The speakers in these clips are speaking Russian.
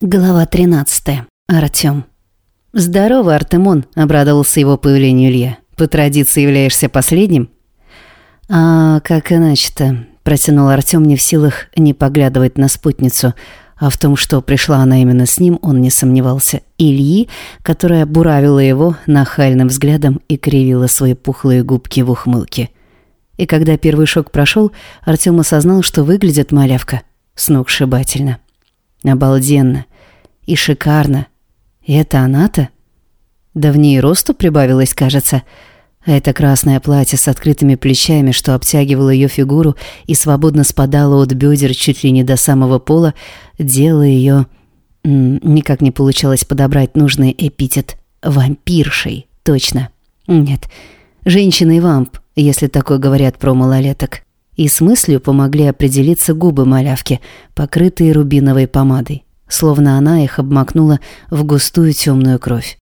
Глава 13. Артём. «Здорово, Артемон», — обрадовался его появлению Илья. «По традиции являешься последним?» «А как иначе-то?» — протянул Артём не в силах не поглядывать на спутницу. А в том, что пришла она именно с ним, он не сомневался. Ильи, которая буравила его нахальным взглядом и кривила свои пухлые губки в ухмылке. И когда первый шок прошел, Артём осознал, что выглядит малявка сногсшибательно. Обалденно. И шикарно. И это она-то? Да в ней росту прибавилось, кажется. А это красное платье с открытыми плечами, что обтягивало ее фигуру и свободно спадало от бедер чуть ли не до самого пола, делало ее... Никак не получалось подобрать нужный эпитет. Вампиршей, точно. Нет, женщиной-вамп, если такое говорят про малолеток и с мыслью помогли определиться губы малявки, покрытые рубиновой помадой, словно она их обмакнула в густую темную кровь.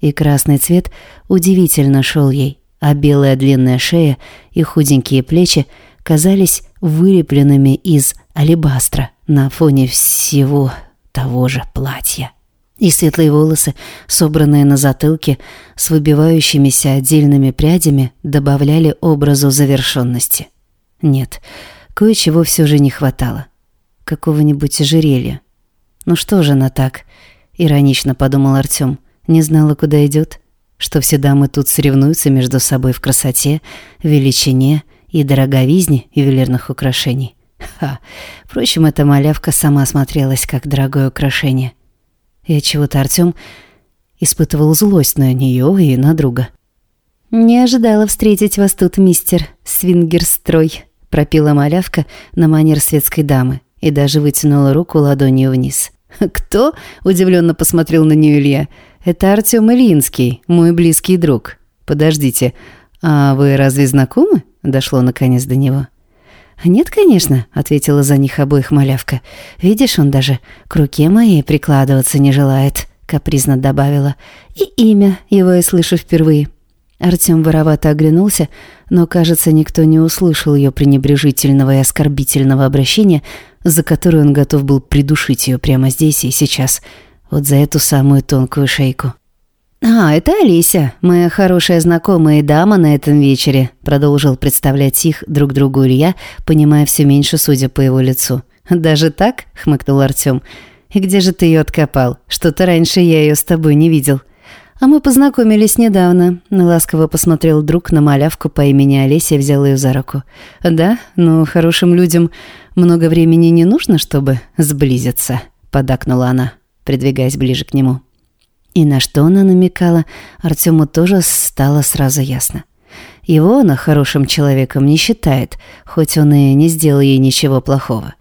И красный цвет удивительно шел ей, а белая длинная шея и худенькие плечи казались вылепленными из алебастра на фоне всего того же платья. И светлые волосы, собранные на затылке, с выбивающимися отдельными прядями, добавляли образу завершенности. Нет, кое-чего все же не хватало. Какого-нибудь ожерелья. Ну что же она так? Иронично подумал Артём. Не знала, куда идет. Что все дамы тут соревнуются между собой в красоте, величине и дороговизне ювелирных украшений. Ха. Впрочем, эта малявка сама смотрелась как дорогое украшение. И отчего-то Артём испытывал злость на неё и на друга. «Не ожидала встретить вас тут, мистер Свингерстрой», — пропила малявка на манер светской дамы и даже вытянула руку ладонью вниз. «Кто?» — удивленно посмотрел на нее Илья. «Это Артем Ильинский, мой близкий друг. Подождите, а вы разве знакомы?» — дошло наконец до него. «Нет, конечно», — ответила за них обоих малявка. «Видишь, он даже к руке моей прикладываться не желает», — капризно добавила. «И имя его я слышу впервые». Артём воровато оглянулся, но, кажется, никто не услышал ее пренебрежительного и оскорбительного обращения, за которое он готов был придушить ее прямо здесь и сейчас, вот за эту самую тонкую шейку. «А, это Алися, моя хорошая знакомая и дама на этом вечере», продолжил представлять их друг другу Илья, понимая все меньше, судя по его лицу. «Даже так?» — хмыкнул Артём. «И где же ты ее откопал? Что-то раньше я ее с тобой не видел». «А мы познакомились недавно», — ласково посмотрел друг на малявку по имени Олеся и взял ее за руку. «Да, но хорошим людям много времени не нужно, чтобы сблизиться», — подакнула она, придвигаясь ближе к нему. И на что она намекала, Артему тоже стало сразу ясно. Его она хорошим человеком не считает, хоть он и не сделал ей ничего плохого.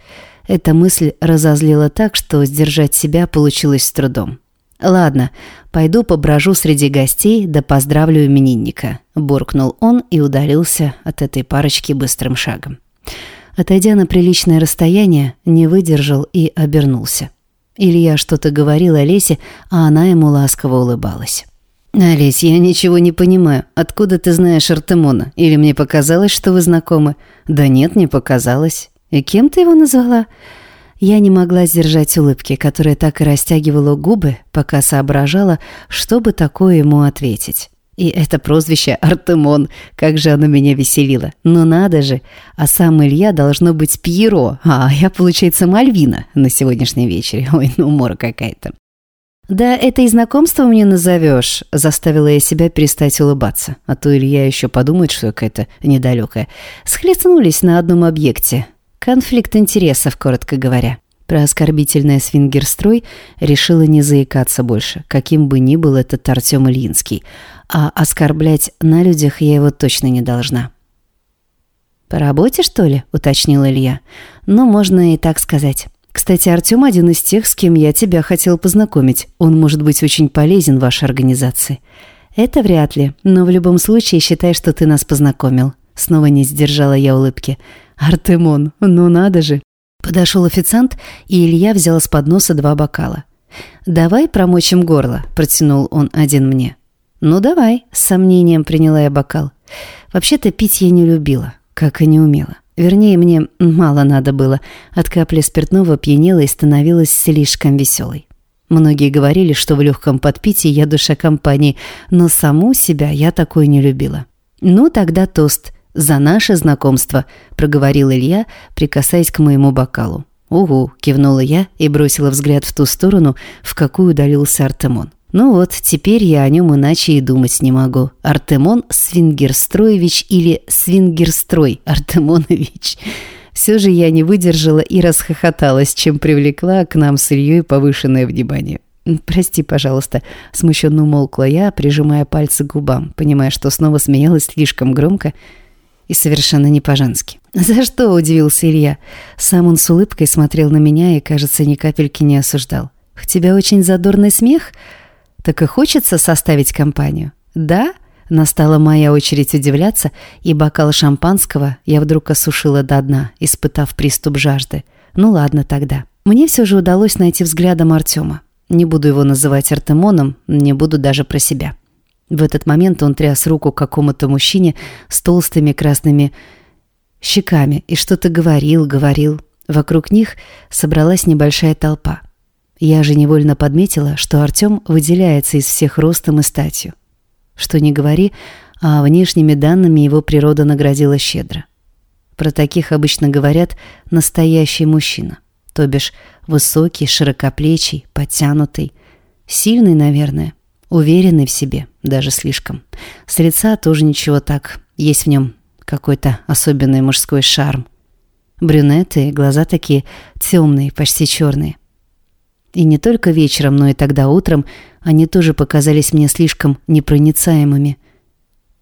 Эта мысль разозлила так, что сдержать себя получилось с трудом. «Ладно, пойду поброжу среди гостей, да поздравлю именинника», – буркнул он и удалился от этой парочки быстрым шагом. Отойдя на приличное расстояние, не выдержал и обернулся. Илья что-то говорил Олесе, а она ему ласково улыбалась. «Олесь, я ничего не понимаю. Откуда ты знаешь Артемона? Или мне показалось, что вы знакомы?» «Да нет, не показалось. И кем ты его назвала?» Я не могла сдержать улыбки, которая так и растягивала губы, пока соображала, что бы такое ему ответить. И это прозвище Артемон, как же оно меня веселило. Ну надо же, а сам Илья должно быть Пьеро, а я, получается, Мальвина на сегодняшнем вечере. Ой, ну умора какая-то. «Да это и знакомством не назовешь», — заставила я себя перестать улыбаться. А то Илья еще подумает, что какая-то недалекая. Схлестнулись на одном объекте. Конфликт интересов, коротко говоря. Про оскорбительное свингерстрой решила не заикаться больше, каким бы ни был этот Артем Ильинский. А оскорблять на людях я его точно не должна. «По работе, что ли?» — уточнил Илья. «Ну, можно и так сказать. Кстати, Артем один из тех, с кем я тебя хотел познакомить. Он может быть очень полезен вашей организации». «Это вряд ли, но в любом случае считай, что ты нас познакомил». Снова не сдержала я улыбки. «Артемон, ну надо же!» Подошел официант, и Илья взял с подноса два бокала. «Давай промочим горло», – протянул он один мне. «Ну давай», – с сомнением приняла я бокал. Вообще-то пить я не любила, как и не умела. Вернее, мне мало надо было. От капли спиртного пьянела и становилась слишком веселой. Многие говорили, что в легком подпитии я душа компании, но саму себя я такой не любила. «Ну, тогда тост. За наше знакомство», — проговорил Илья, прикасаясь к моему бокалу. «Угу», — кивнула я и бросила взгляд в ту сторону, в какую удалился Артемон. Ну вот, теперь я о нем иначе и думать не могу. Артемон Свингерстроевич или Свингерстрой Артемонович. Все же я не выдержала и расхохоталась, чем привлекла к нам с Ильей повышенное внимание. «Прости, пожалуйста», — смущенно умолкла я, прижимая пальцы к губам, понимая, что снова смеялась слишком громко и совершенно не по-женски. «За что?» — удивился Илья. Сам он с улыбкой смотрел на меня и, кажется, ни капельки не осуждал. «У тебя очень задорный смех? Так и хочется составить компанию?» «Да?» Настала моя очередь удивляться, и бокал шампанского я вдруг осушила до дна, испытав приступ жажды. Ну ладно тогда. Мне все же удалось найти взглядом Артема. Не буду его называть Артемоном, не буду даже про себя. В этот момент он тряс руку какому-то мужчине с толстыми красными щеками и что-то говорил, говорил. Вокруг них собралась небольшая толпа. Я же невольно подметила, что Артем выделяется из всех ростом и статью. Что не говори, а внешними данными его природа наградила щедро. Про таких обычно говорят «настоящий мужчина», то бишь высокий, широкоплечий, подтянутый, сильный, наверное, уверенный в себе, даже слишком. С лица тоже ничего так, есть в нем какой-то особенный мужской шарм. Брюнеты, глаза такие темные, почти черные. И не только вечером, но и тогда утром они тоже показались мне слишком непроницаемыми.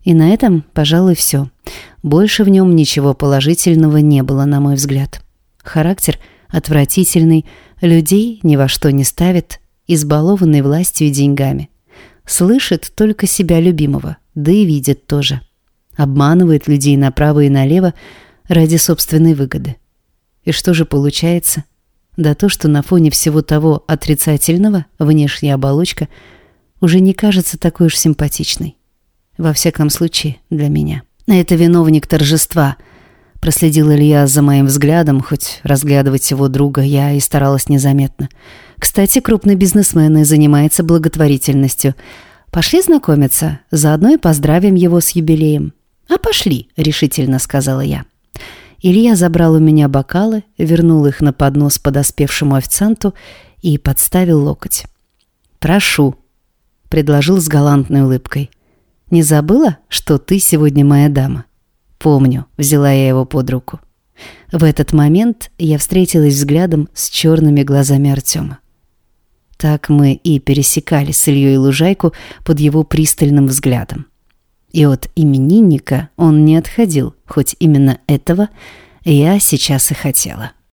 И на этом, пожалуй, все. Больше в нем ничего положительного не было, на мой взгляд. Характер отвратительный, людей ни во что не ставит, избалованный властью и деньгами. Слышит только себя любимого, да и видит тоже. Обманывает людей направо и налево ради собственной выгоды. И что же получается? Да то, что на фоне всего того отрицательного внешняя оболочка уже не кажется такой уж симпатичной. Во всяком случае, для меня. Это виновник торжества. Проследил Илья за моим взглядом, хоть разглядывать его друга я и старалась незаметно. Кстати, крупный бизнесмен и занимается благотворительностью. Пошли знакомиться, заодно и поздравим его с юбилеем. «А пошли», — решительно сказала я. Илья забрал у меня бокалы, вернул их на поднос подоспевшему официанту и подставил локоть. «Прошу», — предложил с галантной улыбкой. «Не забыла, что ты сегодня моя дама?» «Помню», — взяла я его под руку. В этот момент я встретилась взглядом с черными глазами Артема. Так мы и пересекали с Ильей Лужайку под его пристальным взглядом. И от именинника он не отходил, хоть именно этого я сейчас и хотела.